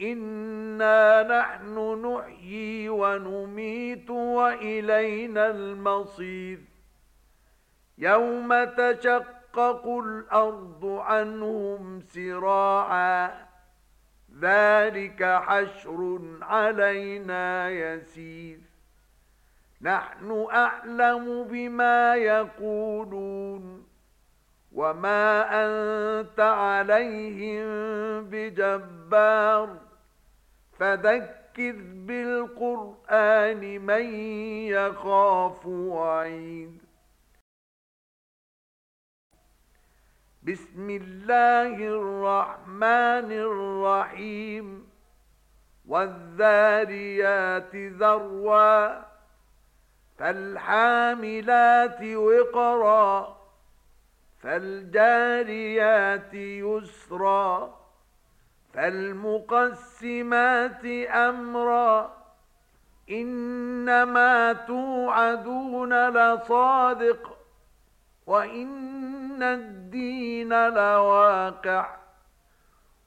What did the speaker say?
إنا نحن نحيي ونميت وإلينا المصير يوم تشقق الأرض عنهم سراعا ذلك حشر علينا يسير نحن أعلم بما يقولون وما أنت عليهم بجبار فذكر بالقرآن من يخاف وعيد بسم الله الرحمن الرحيم والذاريات ذروا فالحاملات وقرا فالجاريات يسرا فالمقسمات أمرا. إنما توعدون لصادق وإن الدين لواقع.